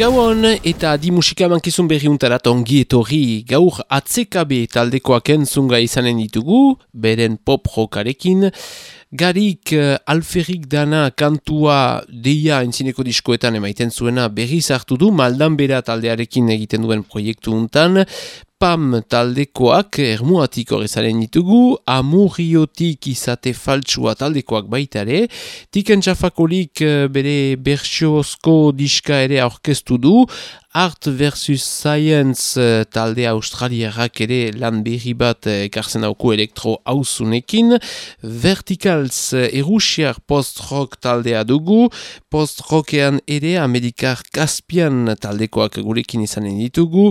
Gauan eta adi musika mankizun berriuntarat ongi etorri gaur atzekabe taldekoak entzunga izanen ditugu, beren pop rokarekin. Garik uh, alferrik dana kantua deia entzineko diskoetan emaiten zuena berriz hartu du, maldan bera taldearekin egiten duen proiektu untan. PAM taldekoak ermuatik horrezaren ditugu, amurriotik izate faltsua taldekoak baitare, tiken txafakolik eh, bere bertsiozko diska ere aurkeztu du, Art vs. Science eh, talde australiarrak ere lan berri bat eh, ekartzen dauku elektro hauzunekin, Verticals erusiar post-rock taldea dugu, post-rockean ere Amerikar Caspian taldekoak gurekin izanen ditugu,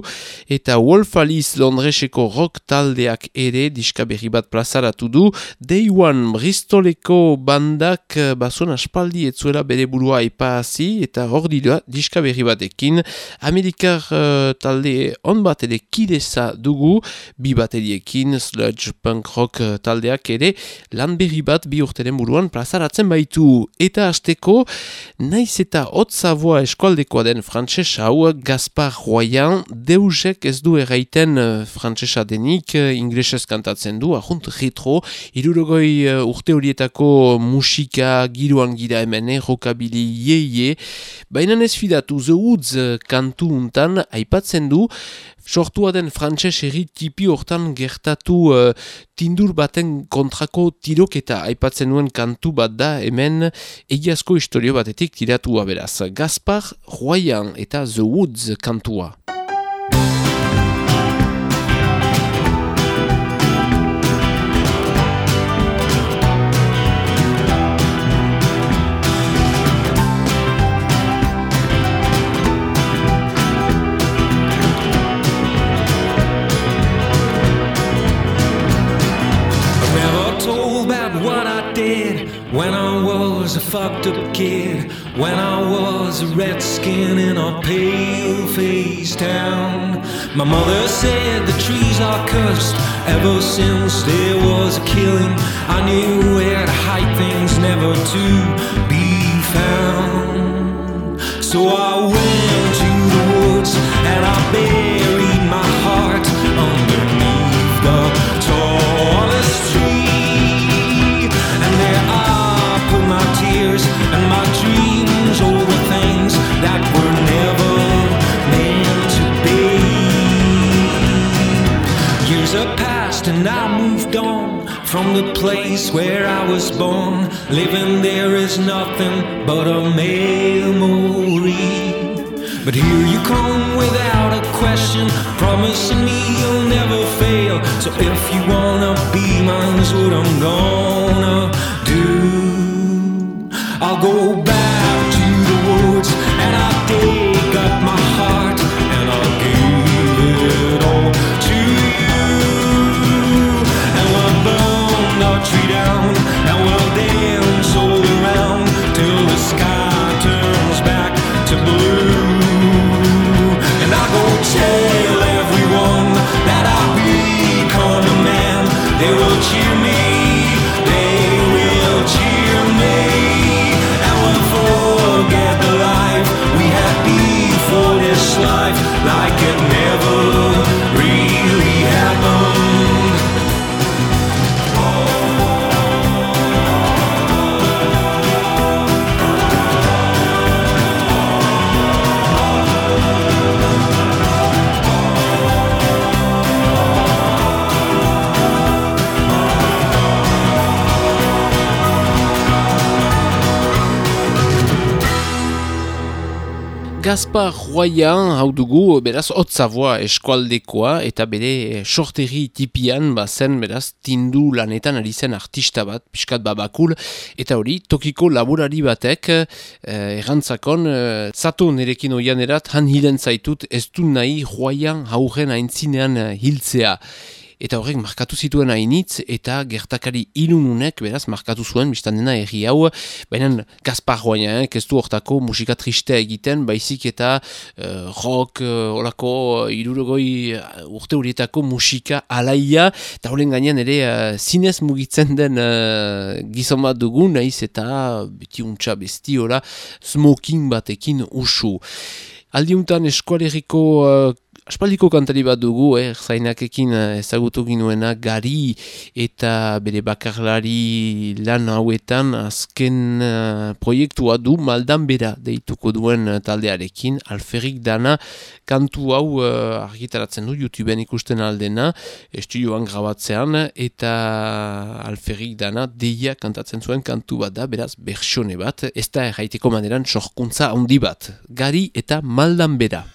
eta Wolf Alice Londreseko rock taldeak ere diska berri bat plazaratu du, Day One Bristoleko bandak eh, bazuen aspaldi etzuela bere burua ipazi eta hor dira diska berri batekin, Amerikar uh, talde on bat ere kideza dugu, bi bateriekin sludge punk rock uh, taldeak ere lan berri bat bi urteren buruan plazaratzen baitu. Eta hasteko naiz eta hotzavoa eskualdekoa den frantses hau Gaspar Royan deusek ez du erraiten uh, frantsesa denik uh, inglesez kantatzen du, ahunt retro, irurogoi uh, urte horietako musika giroan gira hemen, eh, rokabili ye baina ez fidatu The Woods kantu untan aipatzen du sortua den frantses herri tipi hortan gertatu uh, tindur baten kontrako tiroketa aipatzen nuen kantu bat da hemen egiazko historio batetik tiratua beraz. Gaspar Royan eta The Woods kantua. Fucked up kid. When I was a redskin in a pale faced town. My mother said the trees are cursed ever since there was a killing. I knew where to hide things never to be found. So I went to the woods and I buried and I moved on from the place where I was born. Living there is nothing but a memory. But here you come without a question, promising me you'll never fail. So if you wanna be mine, mine's what I'm gonna do. I'll go back to the woods and I'll dig Gaspar Royan hau dugu, beraz, hotzavoa eskualdekoa eta bere sorteri tipian bazen, beraz, tindu lanetan ari zen artista bat, piskat babakul, eta hori, tokiko laborari batek, eh, errantzakon, eh, zato nerekin oian erat, han hilen zaitut, ez du nahi Royan haugen aintzinean eh, hiltzea. Eta horrek markatu zituen hainitz, eta gertakari ilununek, beraz, markatu zuen, biztan dena erri hau, baina Gaspar Roaina, eh, ez hortako musika tristea egiten, baizik eta uh, rock, uh, olako, uh, irurogoi urte horietako musika alaia, eta horren gainean ere uh, zinez mugitzen den uh, gizon bat dugu, naiz eta beti untxa besti, ora, smoking batekin usu. Aldiuntan eskualeriko uh, aspaldiko kantari bat dugu, eh, zainakekin uh, ezagutu ginuena gari eta bere bakarlari lan hauetan azken uh, proiektua du maldan bera deituko duen uh, taldearekin, alferrik dana kantu hau uh, argitaratzen du, YouTubeen ikusten aldena, estudioan grabatzean, eta alferrik dana deia kantatzen zuen kantu bat da, beraz, bersione bat, ez da erraiteko maneran sorkuntza handi bat, gari eta maldan bera.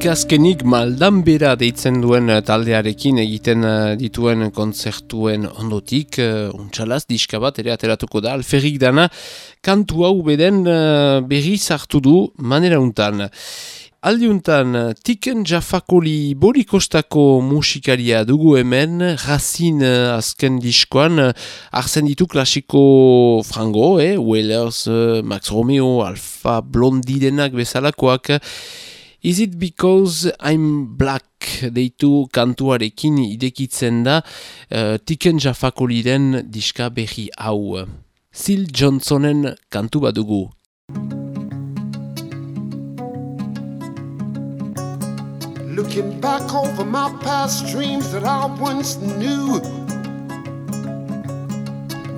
Garik azkenik maldan bera deitzen duen eh, taldearekin egiten eh, dituen kontzertuen ondotik, uh, untxalaz, diska bat ere ateratuko da, alferrik dana, kantu hau beden berri zartu du manera untan. Aldiuntan, tiken jafakoli borikostako musikaria dugu hemen, razin azken diskoan, arzen ditu klasiko frango, eh? Whalers, uh, Max Romeo, Alfa Blondi denak bezalakoak, Is it because I'm black deitu kantuarekin idekitzen da uh, tiken jafakoli den diska berri hau. Sil Johnsonen kantu badugu. Looking back over my past dreams that I once knew.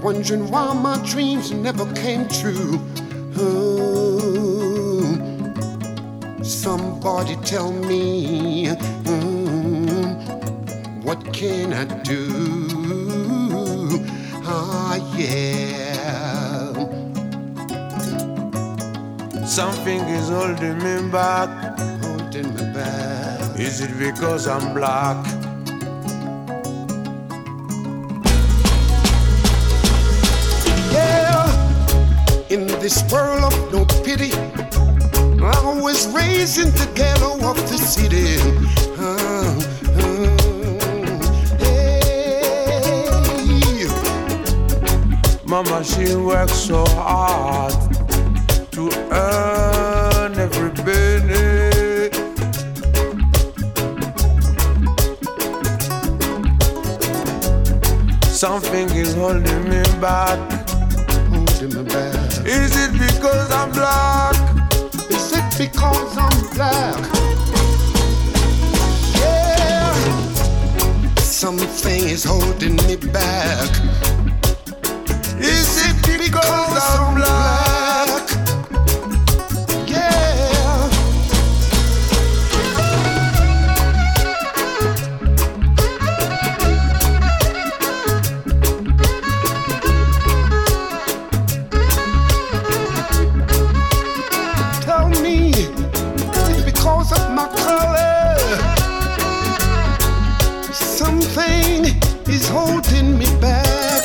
Wondering why my dreams never came true. Oh, somebody tell me, mm, what can I do? Ah, yeah. Something is holding me back. Holding me back. Is it because I'm black? Yeah, in this world of no pity, I was raised in the ghetto of the city. Hey. Mama, she works so hard to earn every penny. Something is holding me back. Holding me back. Is it because I'm black? Because I'm black? Yeah, something is holding me back. Is it because I'm black? Is holding me back.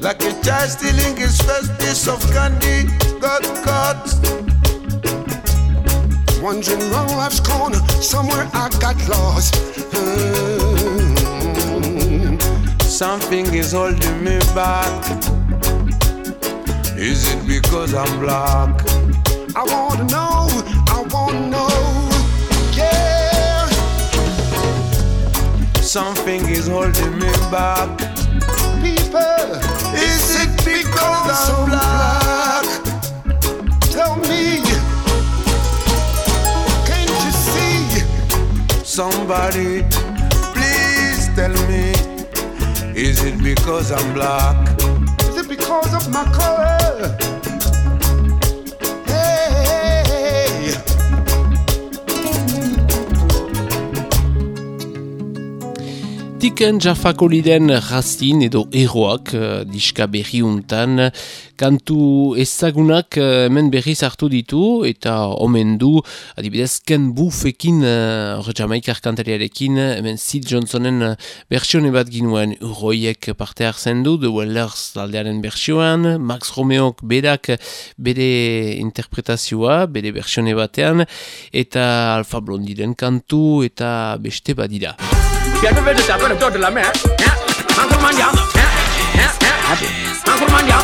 Like a child stealing his first piece of candy, got caught. Wandering round life's corner, somewhere I got lost. Mm. Something is holding me back. Is it because I'm black? I wanna know, Something is holding me back. People, Is it because I'm black? tell me, can't you see? Somebody, please tell me. Is it because I'm black? Is it because of my color? Tiken jafakoliden rastin edo eroak uh, diska berri untan, kantu ezagunak uh, hemen berri hartu ditu eta omen du, adibidez Ken Buffekin, uh, jamaikar kantariarekin, hemen Sid Johnsonen bersione bat ginuen uroiek parte hartzen du, The Wellers taldearen bersioan, Max Romeok berak bere interpretazioa, bere bersione batean, eta Alfa Blondiren kantu eta beste badira. 别这边这下边的吊着了没？满口满江，满口满江。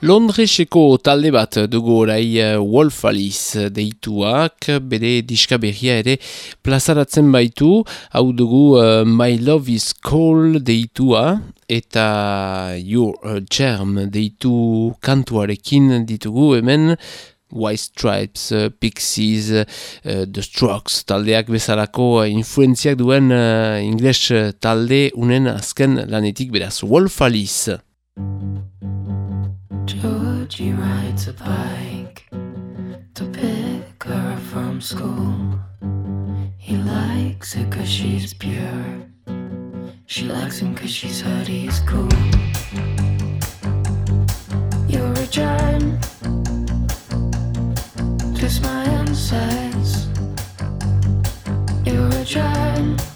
Londreseko talde bat dugu orai eh, Wolf Alice deituak, bere diska berria ere plazaratzen baitu, hau dugu eh, My Love is Cold deitua, eta Your eh, Germ deitu kantuarekin ditugu hemen, White Stripes, uh, Pixies, uh, The Strokes taldeak bezalako uh, influenziak duen ingles talde unen azken lanetik beraz Wolf Alice. Georgie rides a bike to pick her from school. He likes it cause she's pure. She likes him cause she's heard he's cool. trying twist my insides. You were trying.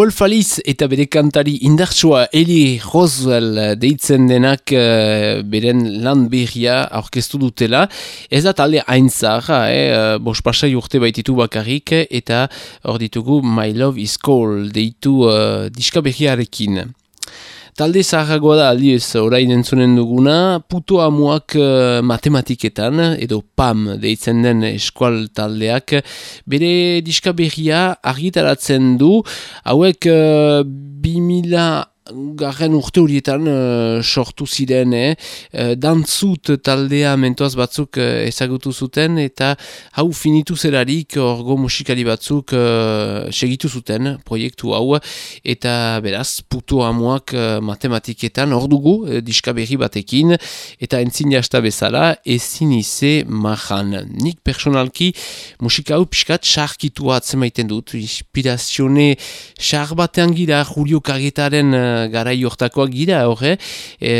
Wolf Alice eta bere kantari indartsua Eli Roswell deitzen denak eh, beren lan berria aurkeztu dutela. Ez da talde hain zaharra, eh, bos pasai urte baititu bakarrik eta hor ditugu My Love is Cold deitu uh, diska berriarekin. Talde zaharragoa da aldiz orain entzunen duguna, puto amuak eh, matematiketan, edo PAM deitzen den eskual taldeak, bere diska berria argitaratzen du, hauek uh, 2000 garren urte horietan eh, sortu ziren, eh? Eh, dantzut taldea mentoaz batzuk eh, ezagutu zuten, eta hau finitu zerarik orgo musikari batzuk eh, segitu zuten proiektu hau, eta beraz, puto amuak eh, matematiketan hor dugu eh, diska berri batekin, eta entzin jasta bezala, ezin ize mahan. Nik personalki musika hau pixkat sarkitu atzen maiten dut, inspirazione sar batean gira, Julio Kagetaren garai hortakoak gira horre, e,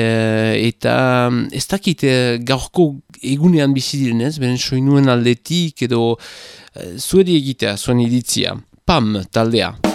eta mm, ez dakit e, gaurko egunean bizi direnez, beren soinuen aldetik edo e, zuedi egitea, zuen iritzia. PAM taldea.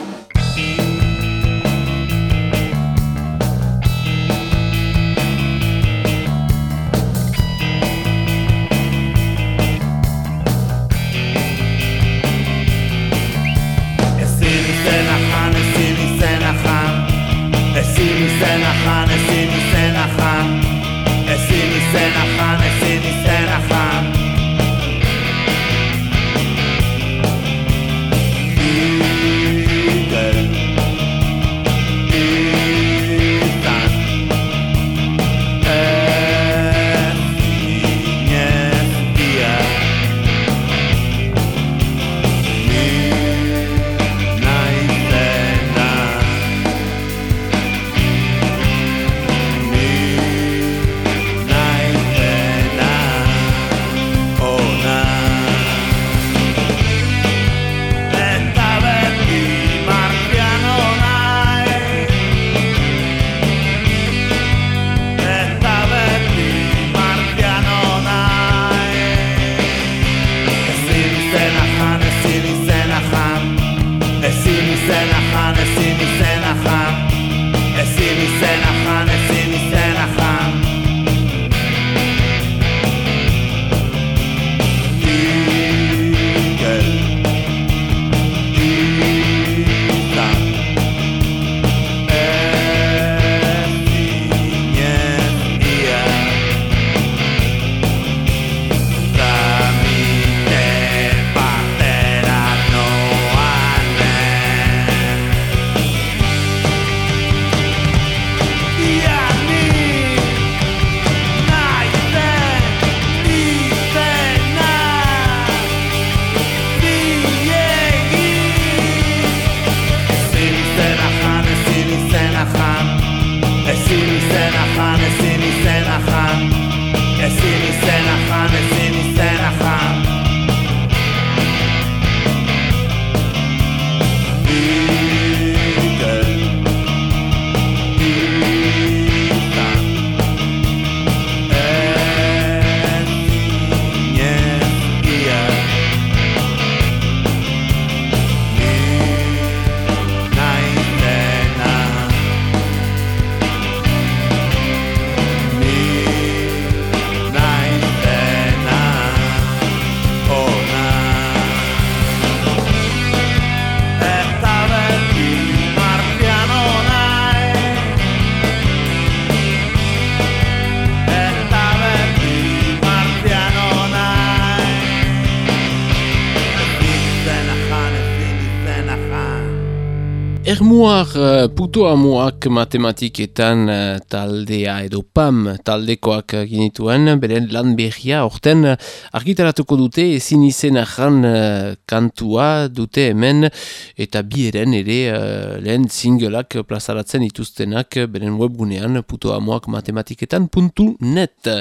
Uh, puto amuak matematiketan uh, taldea edo PAM taldekoak ginituen, beren lan berria orten uh, argitaratuko dute ezin izena jan uh, kantua dute hemen eta bi eren ere uh, lehen singleak plazaratzen dituztenak uh, beren webgunean puto amuak matematiketan puntu net.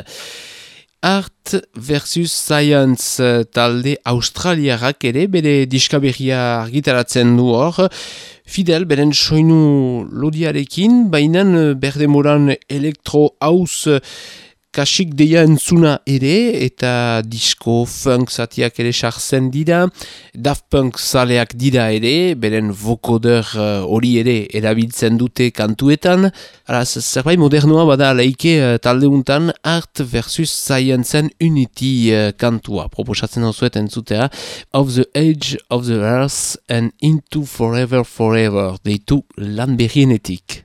Art versus Science eh, talde australiarrak ere bere diskaberria argitaratzen du hor. Fidel, beren soinu lodiarekin, baina eh, berdemoran elektro haus kasik deia entzuna ere, eta disco funk zatiak ere sartzen dira, Daft Punk zaleak dira ere, beren vokoder uh, hori ere erabiltzen dute kantuetan, araz, zerbait modernoa bada laike uh, taldeuntan Art versus Scienceen Unity uh, kantua, proposatzen hau zuet entzutea, Of the Age of the Earth and Into Forever Forever, deitu lan berrienetik.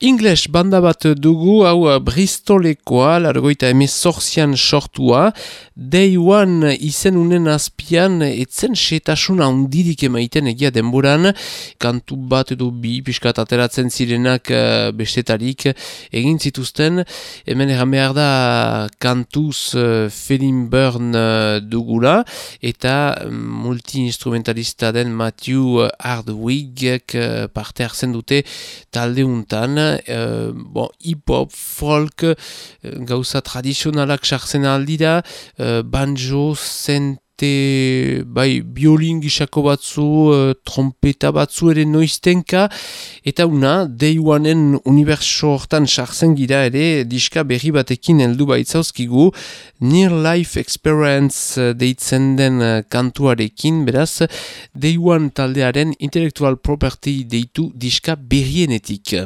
English banda bat dugu hau uh, Bristolekoa, largoita emezortzian sortua, Day One izen unen azpian etzen setasuna undirik emaiten egia denboran, kantu bat edo bi piskat ateratzen zirenak uh, bestetarik egin zituzten, hemen egan behar da kantuz uh, Felin Burn dugula, eta um, multi-instrumentalista den Matthew Hardwigek uh, parte hartzen dute talde untan, uh, bon, hip-hop, folk, uh, gauza tradizionalak sartzen aldira, uh, banjo, zen beste bai biolin gisako batzu, uh, trompeta batzu ere noiztenka, eta una, Day Oneen uniberso hortan sartzen gira ere, diska berri batekin heldu baitzauzkigu, Near Life Experience uh, deitzen den uh, kantuarekin, beraz, Day One taldearen intellectual property deitu diska berrienetik.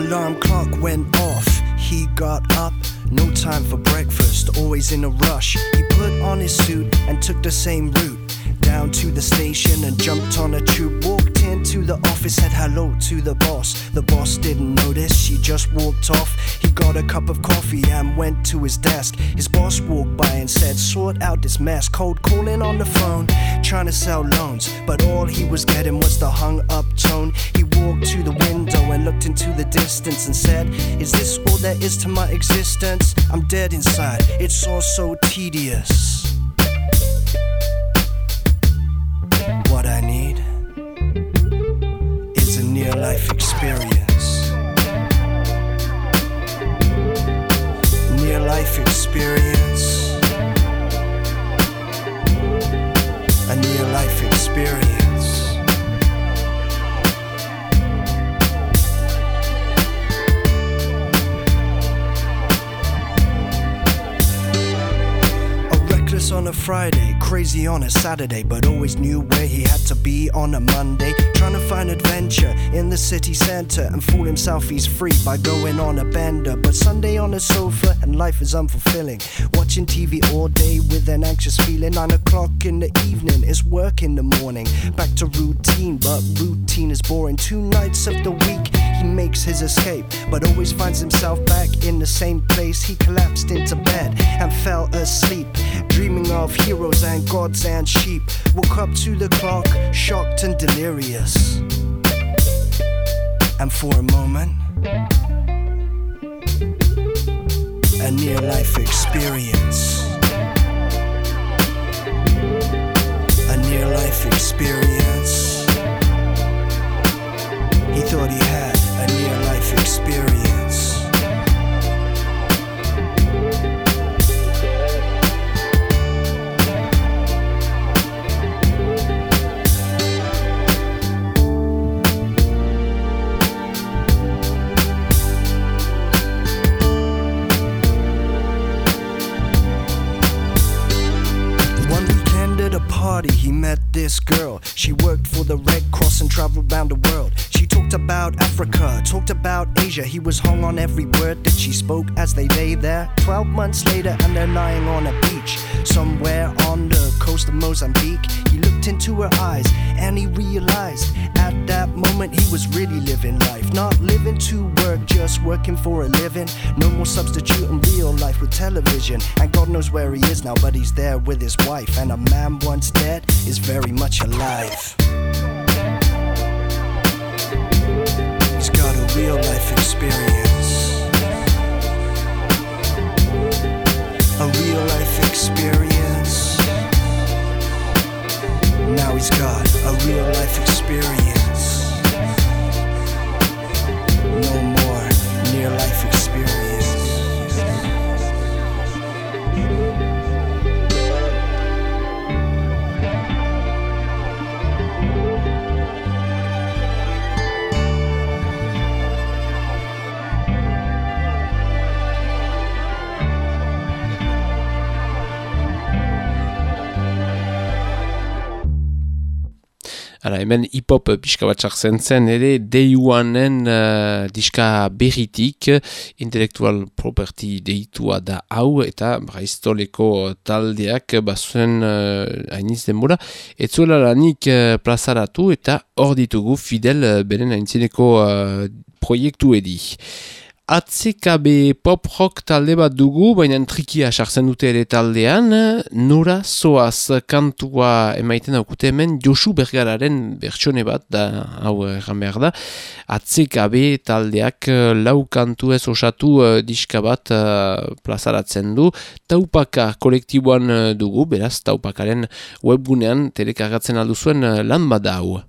Alarm clock went off. He got up. No time for breakfast, always in a rush. He put on his suit and took the same route down to the station and jumped on a tube. Walked into the said hello to the boss. The boss didn't notice, she just walked off. He got a cup of coffee and went to his desk. His boss walked by and said, Sort out this mess. Cold calling on the phone, trying to sell loans. But all he was getting was the hung up tone. He walked to the window and looked into the distance and said, Is this all there is to my existence? I'm dead inside, it's all so tedious. What I need experience. Friday, crazy on a Saturday, but always knew where he had to be on a Monday. Trying to find adventure in the city center and fool himself he's free by going on a bender. But Sunday on a sofa and life is unfulfilling. Watching TV all day with an anxious feeling. Nine o'clock in the evening is work in the morning. Back to routine, but routine is boring. Two nights of the week he makes his escape, but always finds himself back in the same place. He collapsed into bed and fell asleep, dreaming of heroes and gods and sheep. Woke up to the clock, shocked and delirious. And for a moment, a near life experience. A near life experience. He thought he had a near life experience. He was hung on every word that she spoke as they lay there. Twelve months later, and they're lying on a beach somewhere on the coast of Mozambique. He looked into her eyes and he realized at that moment he was really living life. Not living to work, just working for a living. No more substituting real life with television. And God knows where he is now, but he's there with his wife. And a man once dead is very much alive. Real life experience. A real life experience. Now he's got a real life experience. No more near life experience. Hala, hemen hip-hop pixka bat sartzen zen, ere Day uh, diska berritik, intellectual property deitua da hau, eta braiztoleko taldeak bazuen uh, hainiz denbora, etzuela lanik uh, plazaratu eta hor ditugu Fidel uh, beren haintzineko uh, proiektu edi. ACKB pop rock talde bat dugu, baina trikia sartzen dute ere taldean, nora zoaz kantua emaiten daukute hemen Josu Bergararen bertsone bat, da, hau erran behar da, ACKB taldeak eh, lau kantu ez osatu uh, diska bat uh, plazaratzen du, taupaka kolektiboan dugu, beraz taupakaren webgunean telekargatzen alduzuen uh, lan bat da hau.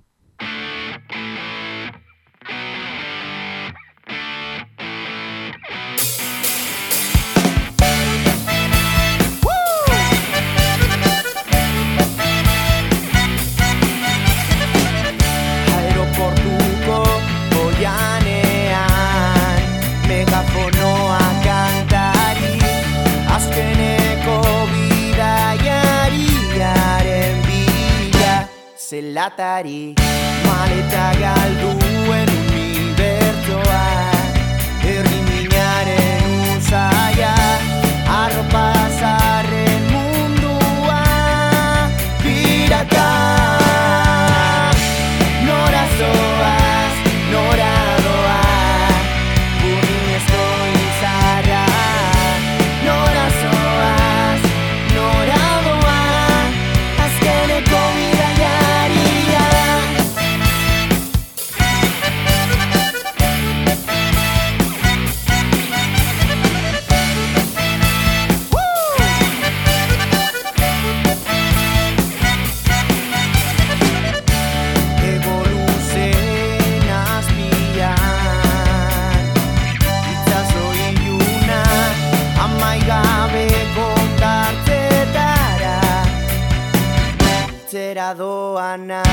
Zelatari Maleta galduen dado a nadie.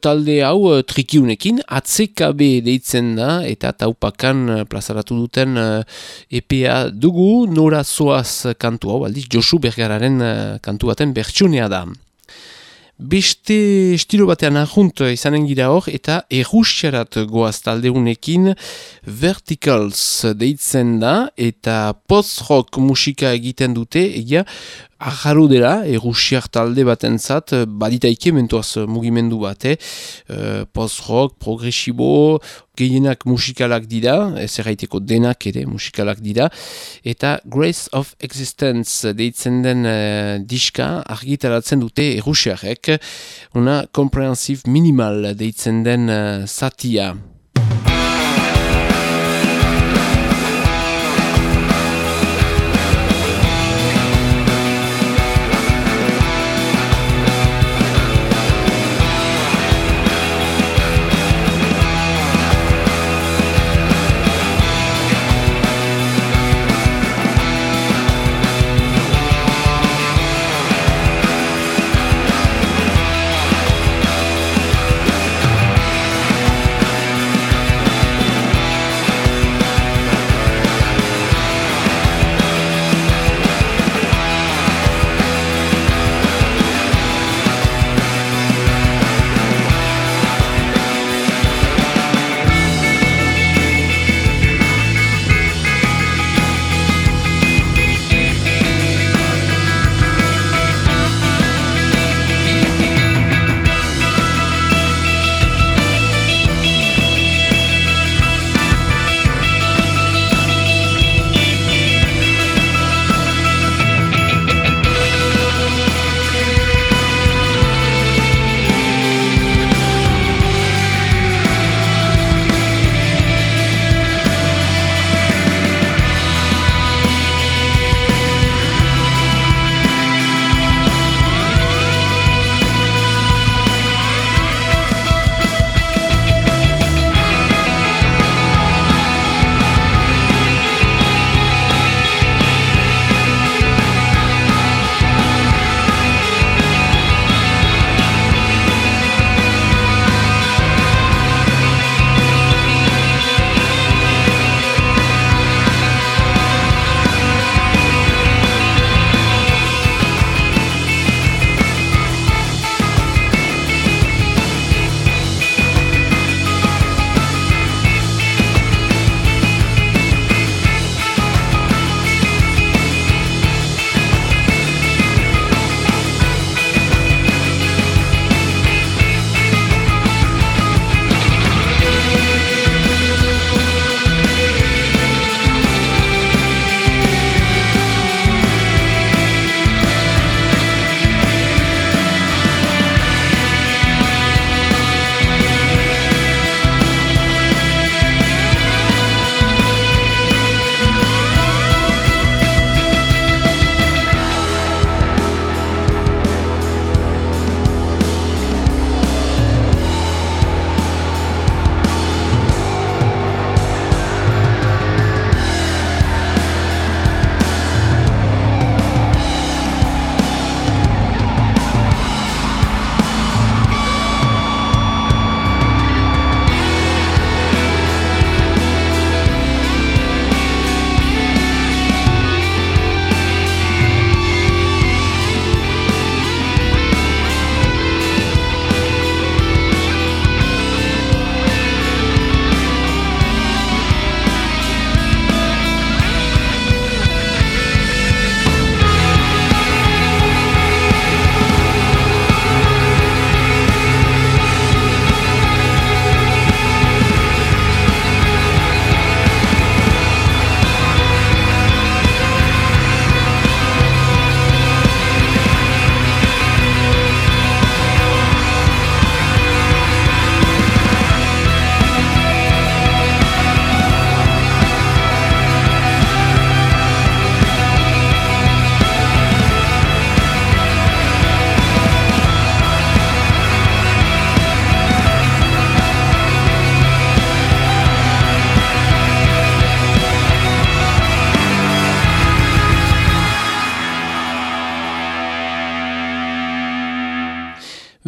Talde hau eh, trikiunekin ACKB deitzen da eta taupakan eh, plazaratu duten eh, EPA dugu nora zoaz kantu hau aldiz Josu Bergararen eh, kantu baten bertsunea da. Beste estilo batean ahunt izanen gira hor eta errusiarat goaz taldeunekin Verticals deitzen da eta post-rock musika egiten dute egia aharu dela errusiar talde batentzat baditaike mentuaz mugimendu bate. Eh, post-rock, progresibo gehienak musikalak dira ez erraiteko denak ere musikalak dira. Eta Grace of Existence deitzen den eh, diska argitaratzen dute errusiarek una comprehensive minimal deitzen den eh, zatia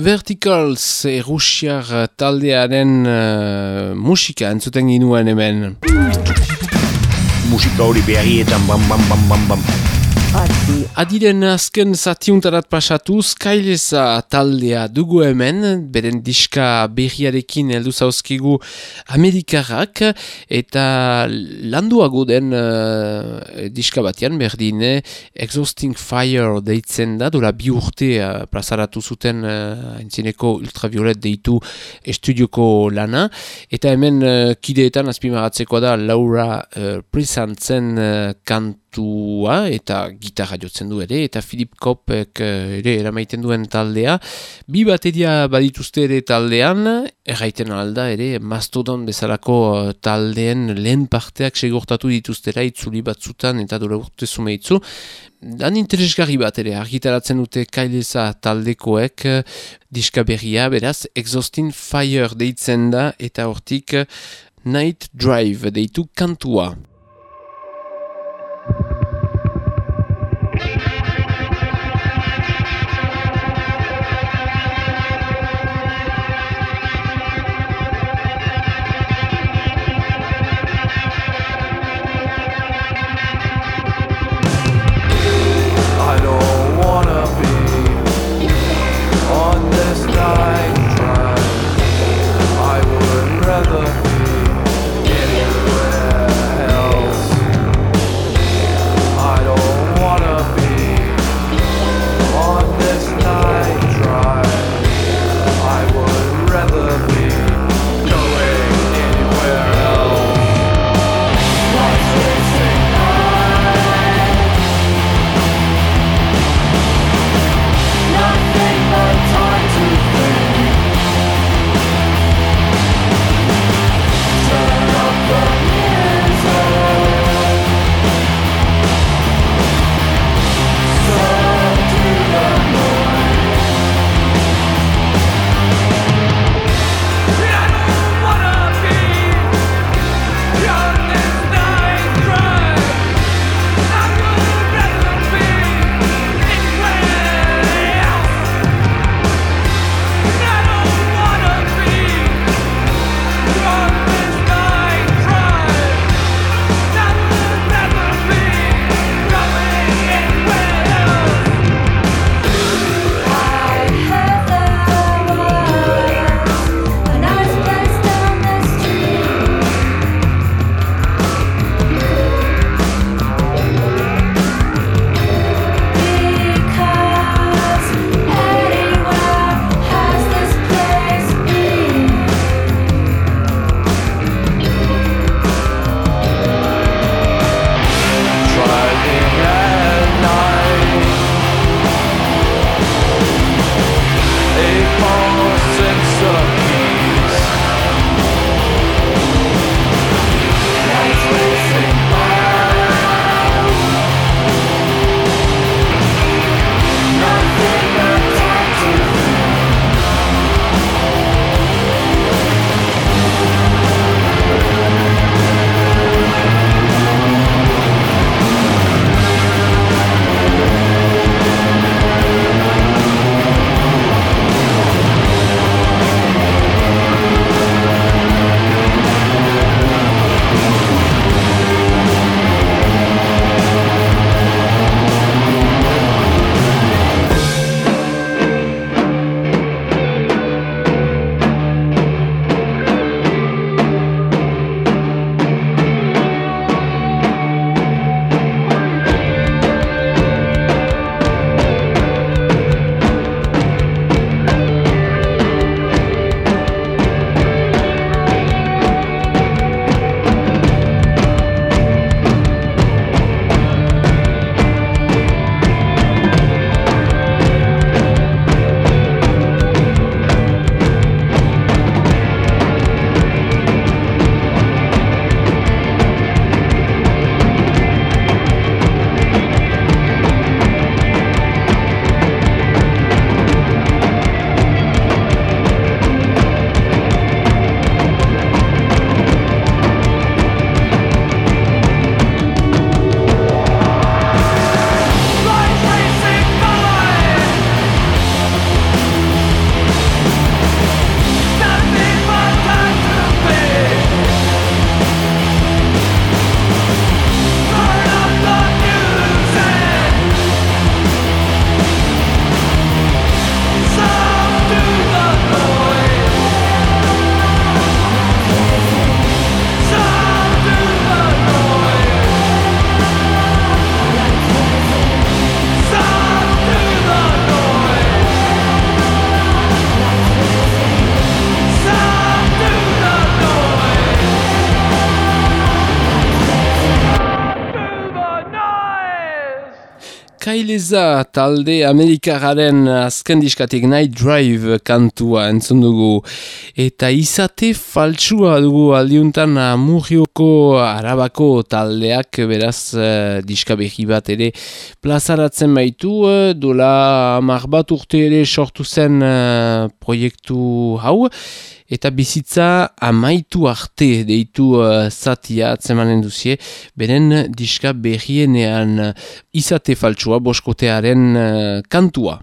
Verticals erusiar taldearen uh, musika entzuten ginuen hemen. Musika hori beharietan bam bam bam bam bam. Adiren azken zatiuntarat pasatu, Skylesa taldea dugu hemen, beren diska berriarekin heldu zauzkigu Amerikarrak, eta landuago den uh, diska batean berdine, Exhausting Fire deitzen da, dola bi urte uh, plazaratu zuten uh, entzineko ultraviolet deitu estudioko lana, eta hemen uh, kideetan azpimaratzeko da Laura uh, Prisantzen uh, kantua eta gitarra jotzen du ere, eta Philip Koppek eh, ere eramaiten duen taldea. Bi bateria badituzte ere taldean, erraiten alda ere mastodon bezalako eh, taldeen lehen parteak segurtatu dituztera itzuli batzutan eta dure urte zumeitzu. Dan interesgarri bat ere argitaratzen dute kaileza taldekoek eh, diska berria, beraz, Exhausting Fire deitzen da eta hortik Night Drive deitu kantua. Fraileza talde Amerikararen azken diskatik Night Drive kantua entzun dugu. Eta izate faltsua dugu aldiuntan Murrioko Arabako taldeak beraz uh, diska behi bat ere plazaratzen baitu. Uh, dola mar bat urte ere sortu zen uh, proiektu hau eta bizitza amaitu arte deitu uh, zatia atzemanen duzie, beren diska berrienean izate faltsua boskotearen uh, kantua.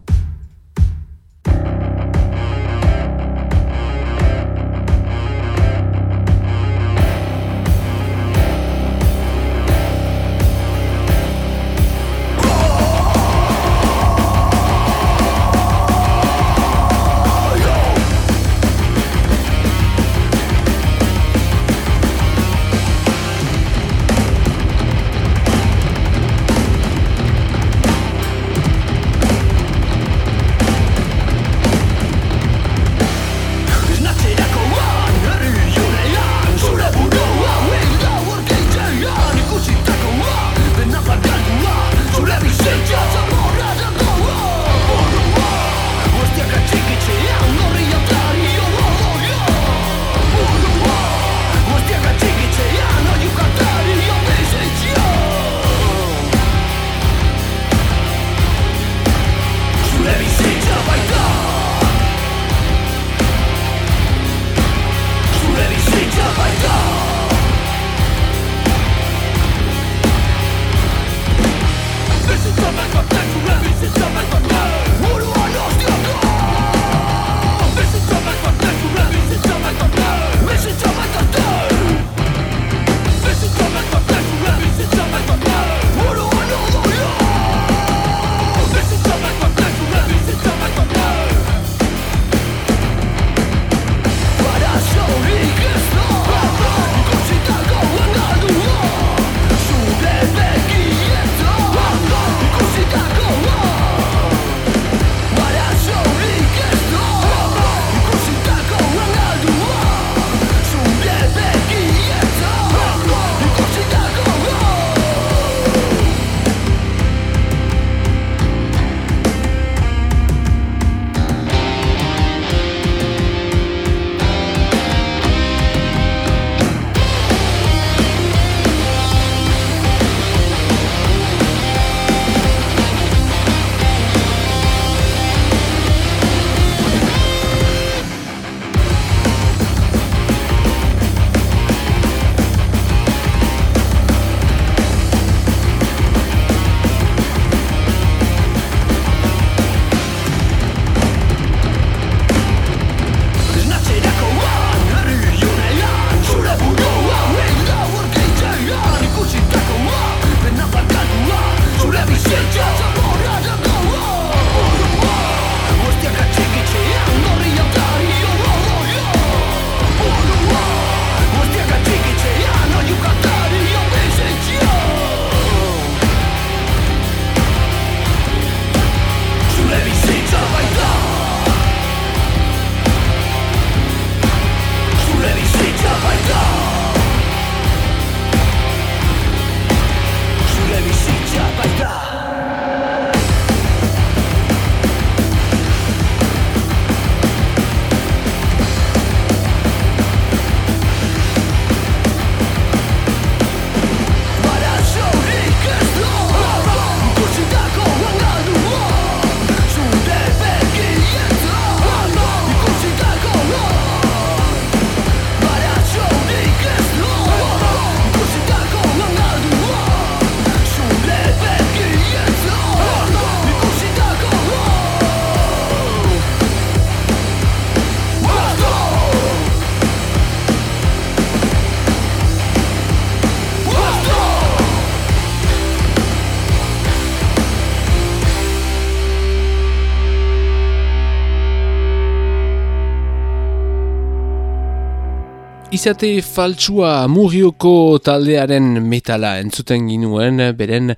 Izate faltsua murrioko taldearen metala entzuten ginuen, beren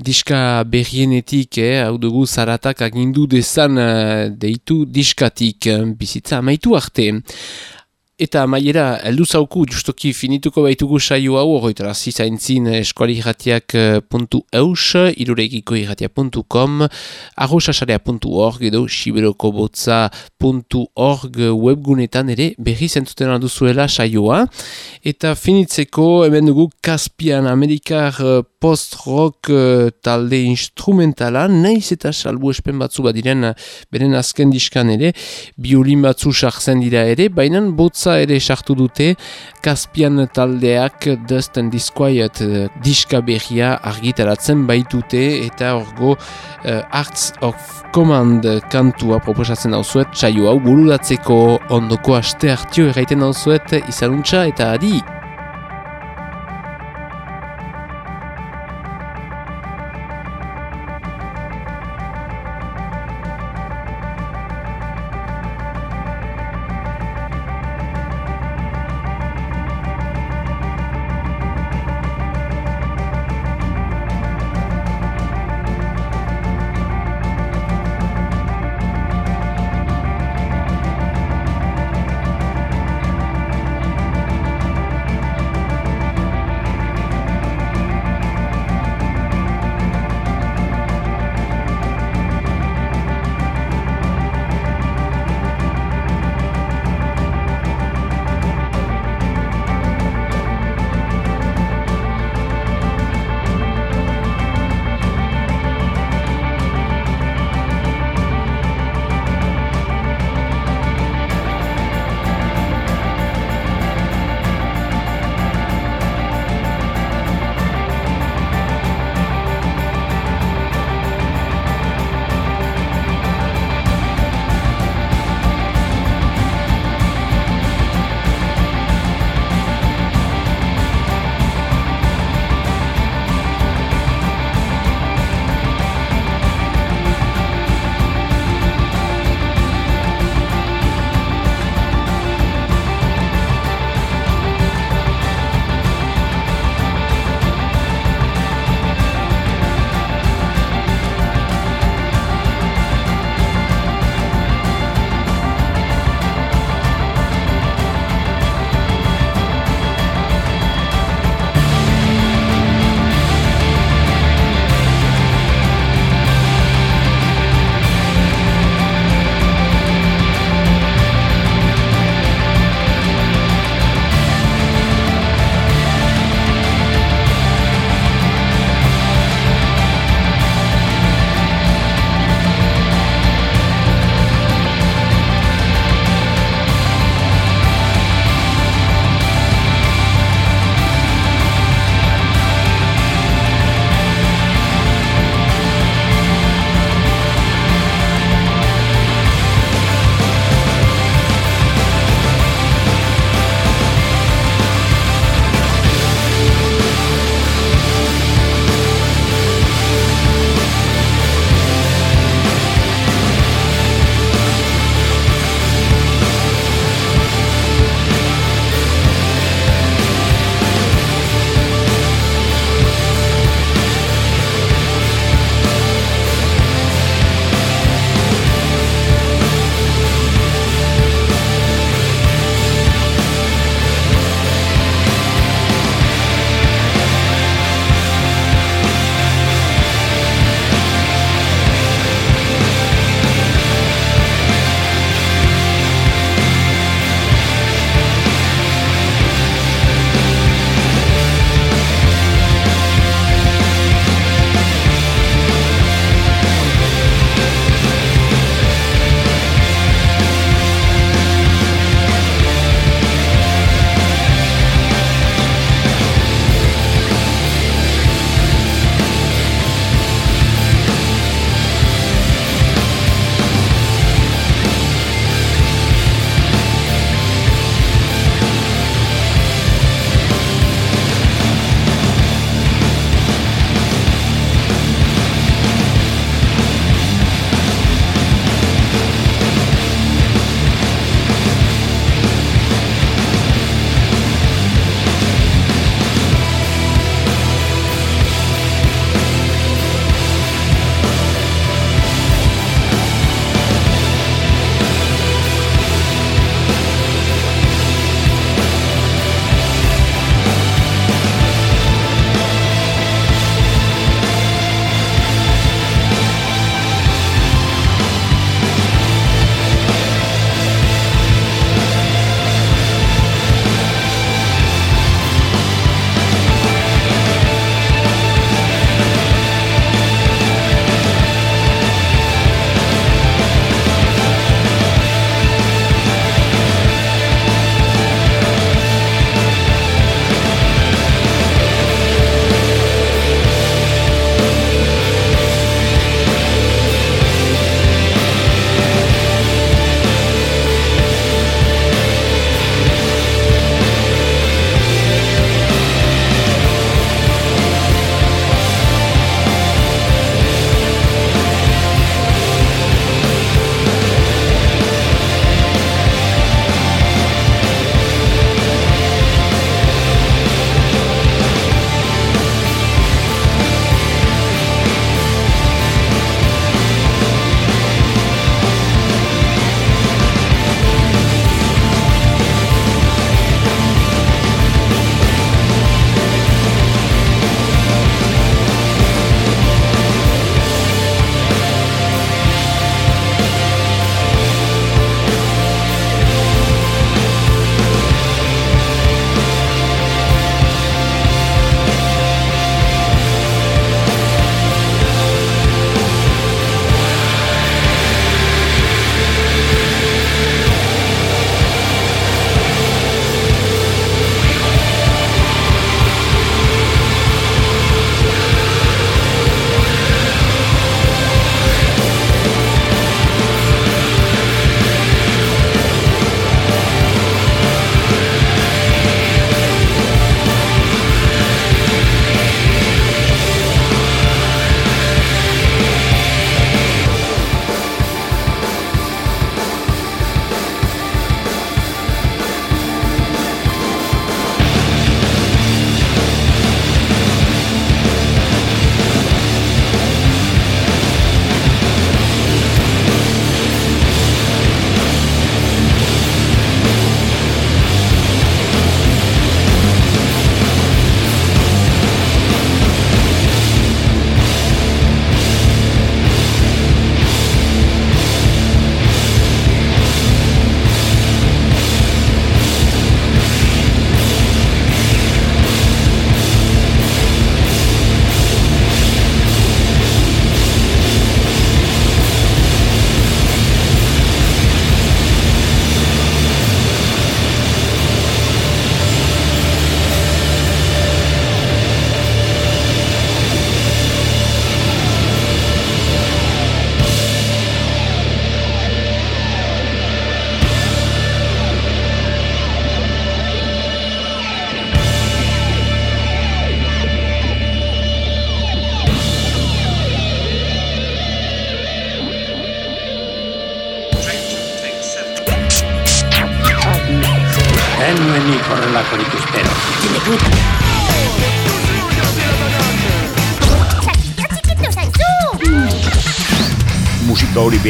diska berrienetik, eh, hau dugu zaratak agindu dezan eh, deitu diskatik, bizitza amaitu arte. Eta maiera, heldu zauku, justoki finituko baitugu saio hau, horretara zizaintzin eskualirratiak.eus, iruregiko arrosasarea.org edo siberokobotza.org webgunetan ere berri zentzuten alduzuela saioa. Eta finitzeko, hemen dugu Kaspian Amerikar eh, post-rock eh, talde instrumentala, naiz eta salbu espen batzu badiren eh, beren azken diskan ere, biolin batzu sartzen dira ere, baina botza ere sartu dute Kaspian taldeak Dust and Disquiet eh, diska berria argitaratzen baitute eta orgo uh, Arts of Command kantua proposatzen dauzuet, saio hau bururatzeko ondoko aste hartio erraiten dauzuet, izanuntza eta adi!